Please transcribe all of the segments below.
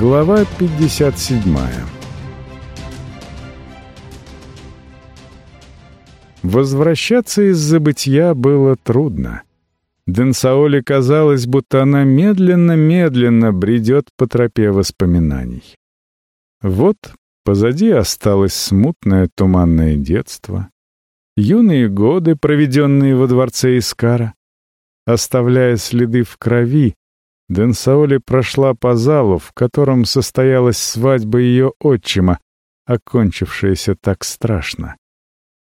Глава 57 Возвращаться из забытья было трудно. Денсаоле казалось, будто она медленно-медленно бредет по тропе воспоминаний. Вот позади осталось смутное туманное детство, юные годы, проведенные во дворце Искара. Оставляя следы в крови, Денсаоли прошла по залу, в котором состоялась свадьба ее отчима, окончившаяся так страшно.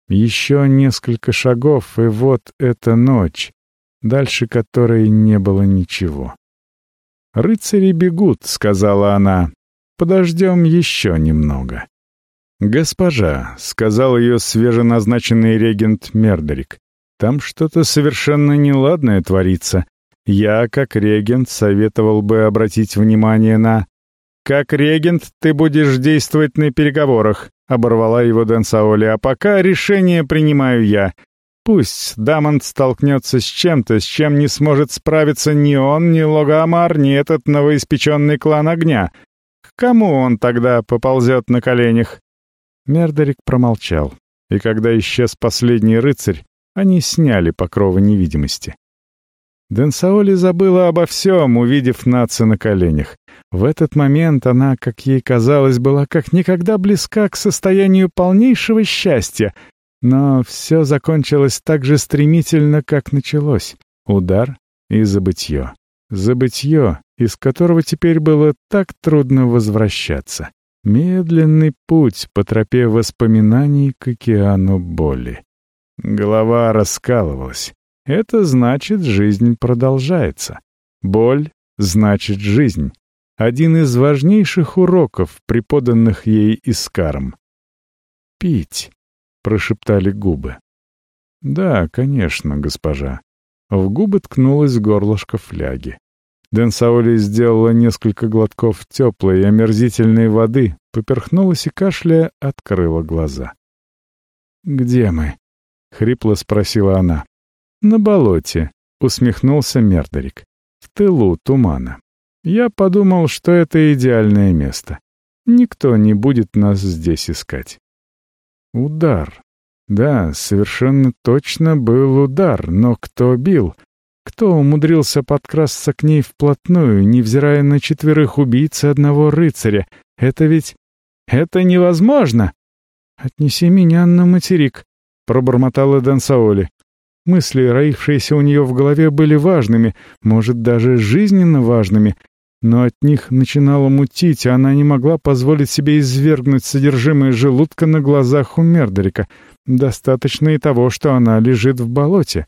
Еще несколько шагов, и вот эта ночь, дальше которой не было ничего. «Рыцари бегут», — сказала она. «Подождем еще немного». «Госпожа», — сказал ее свеженазначенный регент Мердерик, — «там что-то совершенно неладное творится. Я, как регент, советовал бы обратить внимание на... «Как регент ты будешь действовать на переговорах», — оборвала его Дэн Саоли, «а пока решение принимаю я. Пусть Дамонт столкнется с чем-то, с чем не сможет справиться ни он, ни Логамар, ни этот новоиспеченный клан огня. К кому он тогда поползет на коленях?» Мердерик промолчал, и когда исчез последний рыцарь, они сняли покровы невидимости. Денсаоли забыла обо всем, увидев Наца на коленях. В этот момент она, как ей казалось, была как никогда близка к состоянию полнейшего счастья. Но все закончилось так же стремительно, как началось. Удар и забытье. Забытье, из которого теперь было так трудно возвращаться. Медленный путь по тропе воспоминаний к океану боли. Голова раскалывалась. Это значит, жизнь продолжается. Боль значит жизнь. Один из важнейших уроков, преподанных ей Искаром. «Пить», — прошептали губы. «Да, конечно, госпожа». В губы ткнулось горлышко фляги. Дэн Саоли сделала несколько глотков теплой и омерзительной воды, поперхнулась и, кашляя, открыла глаза. «Где мы?» — хрипло спросила она. «На болоте», — усмехнулся Мердерик. «В тылу тумана. Я подумал, что это идеальное место. Никто не будет нас здесь искать». Удар. Да, совершенно точно был удар, но кто бил? Кто умудрился подкрасться к ней вплотную, невзирая на четверых убийц и одного рыцаря? Это ведь... Это невозможно! «Отнеси меня на материк», — пробормотала Дансаоли. Мысли, роившиеся у нее в голове, были важными, может, даже жизненно важными, но от них начинало мутить, а она не могла позволить себе извергнуть содержимое желудка на глазах у Мердерика. Достаточно и того, что она лежит в болоте.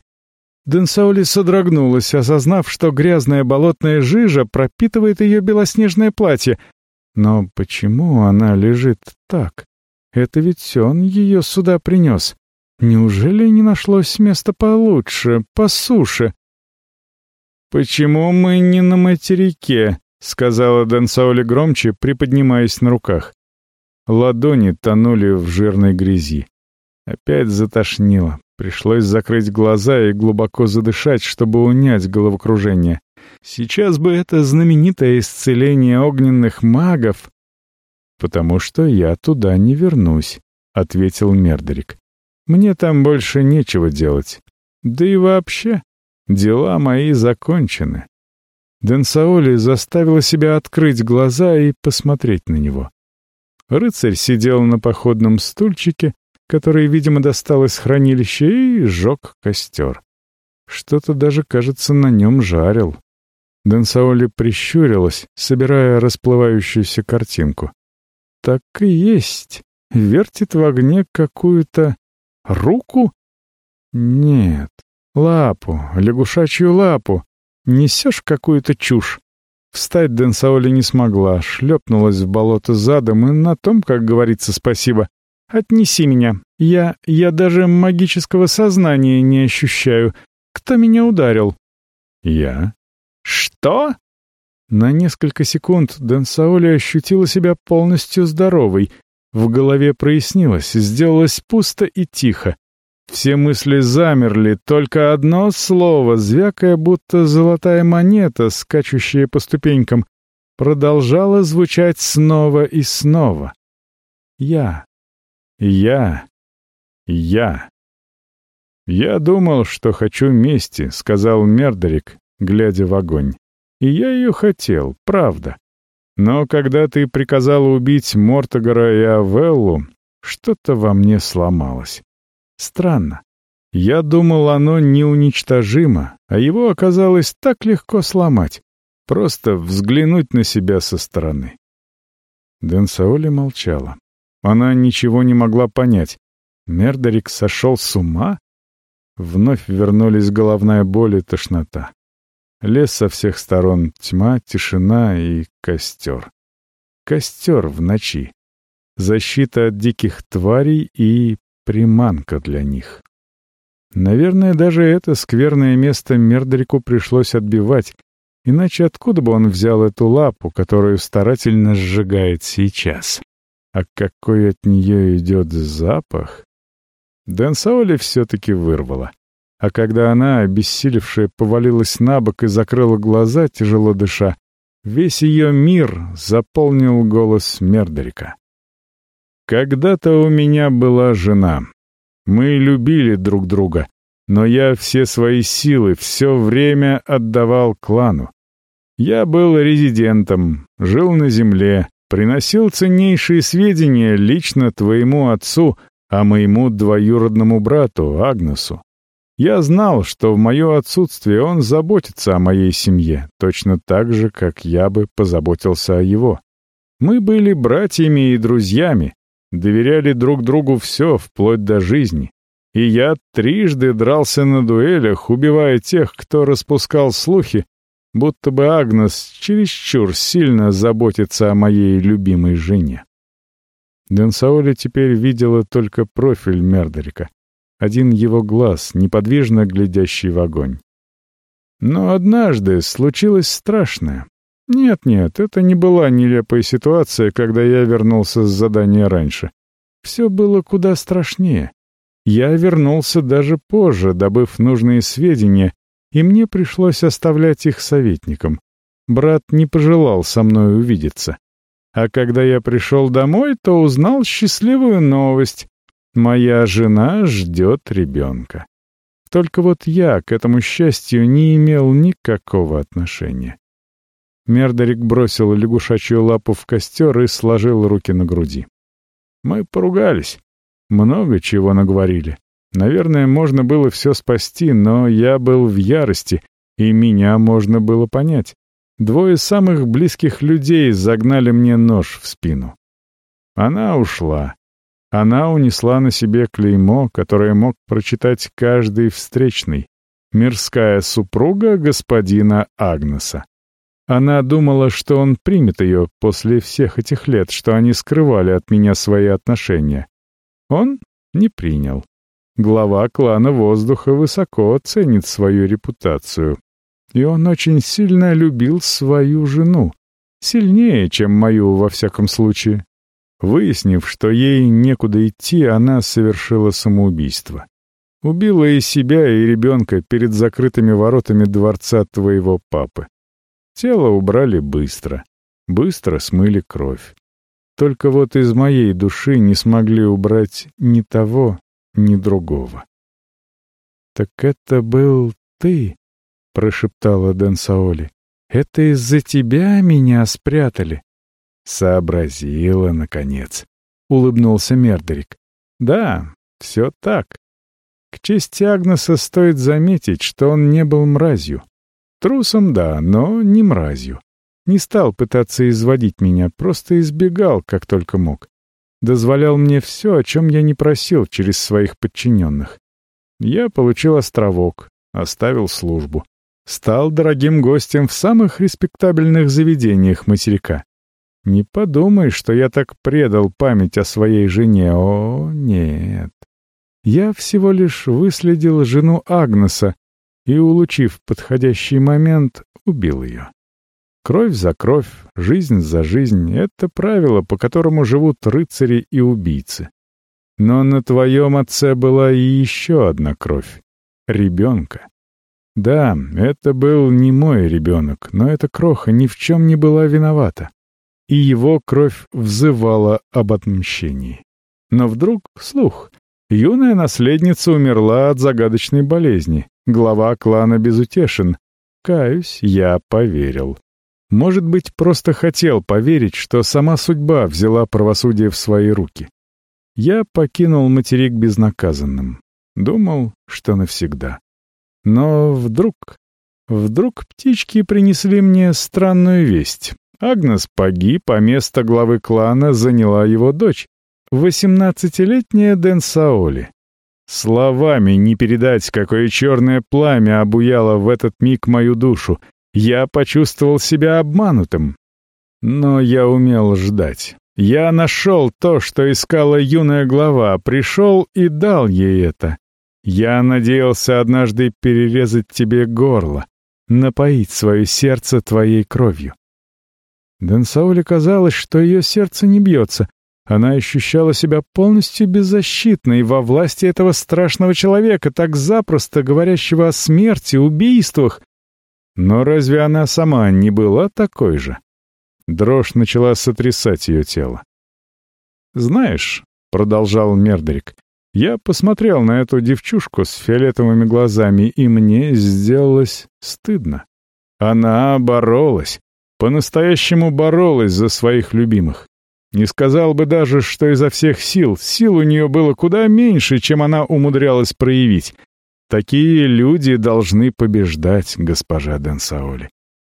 Денсаули содрогнулась, осознав, что грязная болотная жижа пропитывает ее белоснежное платье. Но почему она лежит так? Это ведь он ее сюда принес. Неужели не нашлось места получше, по суше? «Почему мы не на материке?» — сказала Дансаули громче, приподнимаясь на руках. Ладони тонули в жирной грязи. Опять затошнило. Пришлось закрыть глаза и глубоко задышать, чтобы унять головокружение. Сейчас бы это знаменитое исцеление огненных магов. «Потому что я туда не вернусь», — ответил Мердерик. Мне там больше нечего делать. Да и вообще, дела мои закончены. Денсаоли заставила себя открыть глаза и посмотреть на него. Рыцарь сидел на походном стульчике, который, видимо, достал из хранилища, и сжег костер. Что-то даже, кажется, на нем жарил. Денсаоли прищурилась, собирая расплывающуюся картинку. Так и есть. Вертит в огне какую-то Руку? Нет. Лапу, лягушачью лапу. Несешь какую-то чушь. Встать Денсаоли не смогла, шлепнулась в болото задом, и на том, как говорится, спасибо. «Отнеси меня. Я... я даже магического сознания не ощущаю. Кто меня ударил?» «Я». «Что?» На несколько секунд Денсаоли ощутила себя полностью здоровой, в голове прояснилось, сделалось пусто и тихо. Все мысли замерли, только одно слово, звякая, будто золотая монета, скачущая по ступенькам. продолжало звучать снова и снова. Я, я, я. «Я думал, что хочу мести», — сказал Мердерик, глядя в огонь. «И я ее хотел, правда. Но когда ты приказала убить Мортогара и Авеллу, что-то во мне сломалось. Странно. Я думал, оно неуничтожимо, а его оказалось так легко сломать. Просто взглянуть на себя со стороны. Денсаоли молчала. Она ничего не могла понять. Мердерик сошел с ума? Вновь вернулись головная боль и тошнота. Лес со всех сторон, тьма, тишина и костер. Костер в ночи. Защита от диких тварей и приманка для них. Наверное, даже это скверное место Мердрику пришлось отбивать, иначе откуда бы он взял эту лапу, которую старательно сжигает сейчас? А какой от нее идет запах? Дэн Саули все-таки вырвала. А когда она, обессилевшая, повалилась на бок и закрыла глаза, тяжело дыша, весь ее мир заполнил голос Мердерика. «Когда-то у меня была жена. Мы любили друг друга, но я все свои силы все время отдавал клану. Я был резидентом, жил на земле, приносил ценнейшие сведения лично твоему отцу, а моему двоюродному брату Агнесу. Я знал, что в мое отсутствие он заботится о моей семье, точно так же, как я бы позаботился о его. Мы были братьями и друзьями, доверяли друг другу все, вплоть до жизни. И я трижды дрался на дуэлях, убивая тех, кто распускал слухи, будто бы Агнес чересчур сильно заботится о моей любимой жене. Денсаоли теперь видела только профиль Мердерика, один его глаз, неподвижно глядящий в огонь. Но однажды случилось страшное. Нет-нет, это не была нелепая ситуация, когда я вернулся с задания раньше. Все было куда страшнее. Я вернулся даже позже, добыв нужные сведения, и мне пришлось оставлять их советникам. Брат не пожелал со мной увидеться. А когда я пришел домой, то узнал счастливую новость. Моя жена ждет ребенка. Только вот я к этому счастью не имел никакого отношения. Мердерик бросил лягушачью лапу в костер и сложил руки на груди. Мы поругались. Много чего наговорили. Наверное, можно было все спасти, но я был в ярости, и меня можно было понять. Двое самых близких людей загнали мне нож в спину. Она ушла. Она унесла на себе клеймо, которое мог прочитать каждый встречный. Мирская супруга господина Агнеса. Она думала, что он примет ее после всех этих лет, что они скрывали от меня свои отношения. Он не принял. Глава клана воздуха высоко ценит свою репутацию, и он очень сильно любил свою жену. Сильнее, чем мою, во всяком случае. Выяснив, что ей некуда идти, она совершила самоубийство. Убила и себя, и ребенка перед закрытыми воротами дворца твоего папы. Тело убрали быстро. Быстро смыли кровь. Только вот из моей души не смогли убрать ни того, ни другого. «Так это был ты?» — прошептала Дэн Саоли. «Это из-за тебя меня спрятали?» «Сообразила, наконец», — улыбнулся Мердерик. «Да, все так. К чести Агнеса стоит заметить, что он не был мразью. Трусом, да, но не мразью. Не стал пытаться изводить меня, просто избегал, как только мог. Дозволял мне все, о чем я не просил через своих подчиненных. Я получил островок, оставил службу. Стал дорогим гостем в самых респектабельных заведениях материка. Не подумай, что я так предал память о своей жене. О, нет. Я всего лишь выследил жену Агнеса и, улучив подходящий момент, убил ее. Кровь за кровь, жизнь за жизнь — это правило, по которому живут рыцари и убийцы. Но на твоем отце была и еще одна кровь — ребенка. Да, это был не мой ребенок, но эта кроха ни в чем не была виновата. И его кровь взывала об отмщении. Но вдруг слух. Юная наследница умерла от загадочной болезни. Глава клана безутешен. Каюсь, я поверил. Может быть, просто хотел поверить, что сама судьба взяла правосудие в свои руки. Я покинул материк безнаказанным. Думал, что навсегда. Но вдруг... Вдруг птички принесли мне странную весть. Агнес погиб, а место главы клана заняла его дочь, восемнадцатилетняя Дэн Саоли. Словами не передать, какое черное пламя обуяло в этот миг мою душу. Я почувствовал себя обманутым. Но я умел ждать. Я нашел то, что искала юная глава, пришел и дал ей это. Я надеялся однажды перерезать тебе горло, напоить свое сердце твоей кровью. Денсауле казалось, что ее сердце не бьется. Она ощущала себя полностью беззащитной во власти этого страшного человека, так запросто говорящего о смерти, убийствах. Но разве она сама не была такой же? Дрожь начала сотрясать ее тело. «Знаешь», — продолжал Мердерик, я посмотрел на эту девчушку с фиолетовыми глазами, и мне сделалось стыдно. Она боролась, по-настоящему боролась за своих любимых. Не сказал бы даже, что изо всех сил. Сил у нее было куда меньше, чем она умудрялась проявить. Такие люди должны побеждать, госпожа Денсаоли.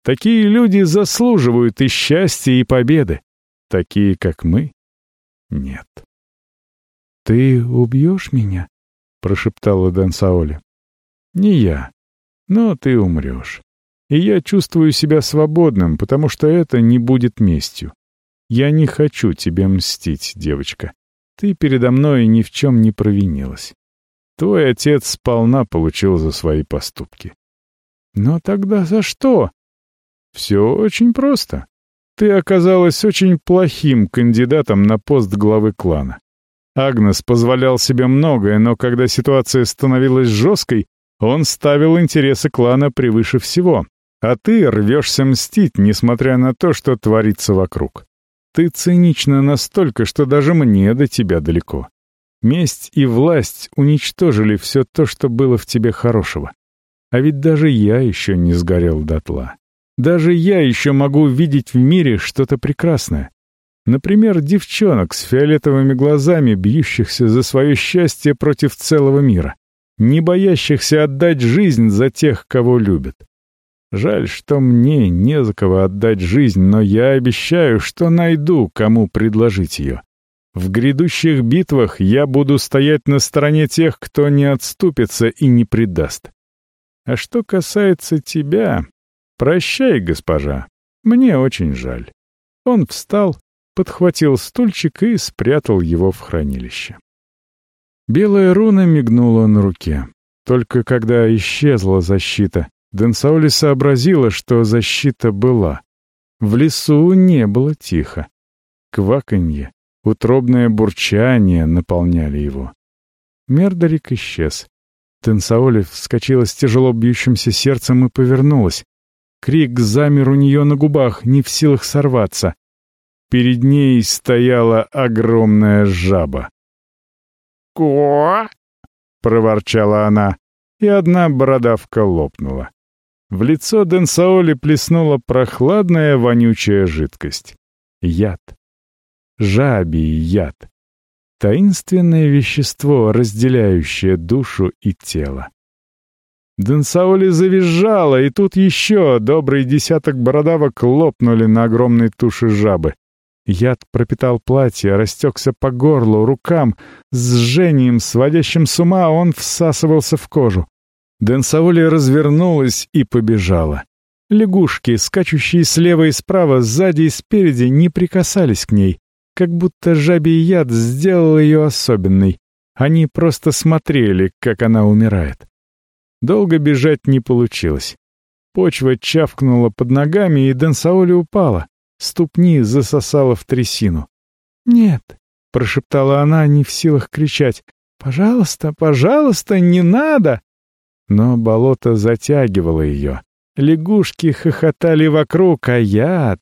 Такие люди заслуживают и счастья, и победы. Такие, как мы, нет. «Ты убьешь меня?» — прошептала Дансаоли. «Не я, но ты умрешь. И я чувствую себя свободным, потому что это не будет местью. Я не хочу тебе мстить, девочка. Ты передо мной ни в чем не провинилась. Твой отец сполна получил за свои поступки. Но тогда за что? Все очень просто. Ты оказалась очень плохим кандидатом на пост главы клана. Агнес позволял себе многое, но когда ситуация становилась жесткой, он ставил интересы клана превыше всего. А ты рвешься мстить, несмотря на то, что творится вокруг. Ты цинична настолько, что даже мне до тебя далеко. Месть и власть уничтожили все то, что было в тебе хорошего. А ведь даже я еще не сгорел дотла. Даже я еще могу видеть в мире что-то прекрасное. Например, девчонок с фиолетовыми глазами, бьющихся за свое счастье против целого мира, не боящихся отдать жизнь за тех, кого любят. Жаль, что мне не за кого отдать жизнь, но я обещаю, что найду, кому предложить ее. В грядущих битвах я буду стоять на стороне тех, кто не отступится и не предаст. А что касается тебя, прощай, госпожа, мне очень жаль. Он встал, подхватил стульчик и спрятал его в хранилище. Белая руна мигнула на руке. Только когда исчезла защита, Денсаули сообразила, что защита была. В лесу не было тихо. Кваканье, утробное бурчание наполняли его. Мердорик исчез. Тенсаоли вскочила с тяжело бьющимся сердцем и повернулась. Крик замер у нее на губах, не в силах сорваться. Перед ней стояла огромная жаба. «Ко?» — проворчала она, и одна бородавка лопнула. В лицо Денсаоли плеснула прохладная вонючая жидкость. Яд. Жабий яд. Таинственное вещество, разделяющее душу и тело. Денсаоли завизжала, и тут еще добрый десяток бородавок лопнули на огромной туше жабы. Яд пропитал платье, растекся по горлу, рукам. С жжением, сводящим с ума, он всасывался в кожу. Денсаули развернулась и побежала. Лягушки, скачущие слева и справа, сзади и спереди, не прикасались к ней, как будто жабий яд сделал ее особенной. Они просто смотрели, как она умирает. Долго бежать не получилось. Почва чавкнула под ногами, и Денсаули упала ступни засосала в трясину. «Нет», — прошептала она, не в силах кричать. «Пожалуйста, пожалуйста, не надо!» Но болото затягивало ее. Лягушки хохотали вокруг, а яд...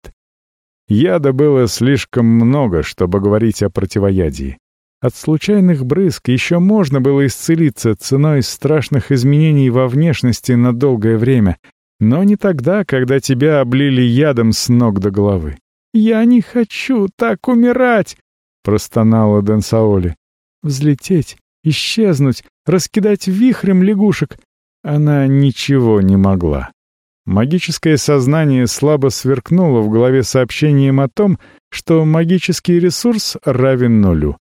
Яда было слишком много, чтобы говорить о противоядии. От случайных брызг еще можно было исцелиться ценой страшных изменений во внешности на долгое время, но не тогда, когда тебя облили ядом с ног до головы. «Я не хочу так умирать!» — простонала Дансаоли. «Взлететь, исчезнуть, раскидать вихрем лягушек!» Она ничего не могла. Магическое сознание слабо сверкнуло в голове сообщением о том, что магический ресурс равен нулю.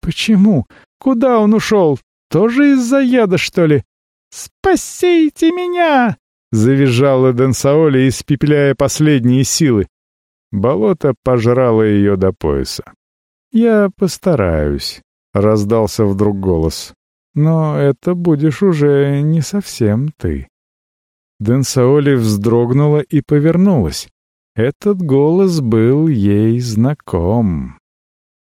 «Почему? Куда он ушел? Тоже из-за яда, что ли?» «Спасите меня!» — завизжала Денсаоли, испепеляя последние силы. Болото пожрало ее до пояса. «Я постараюсь», — раздался вдруг голос. «Но это будешь уже не совсем ты». Денсаоли вздрогнула и повернулась. Этот голос был ей знаком.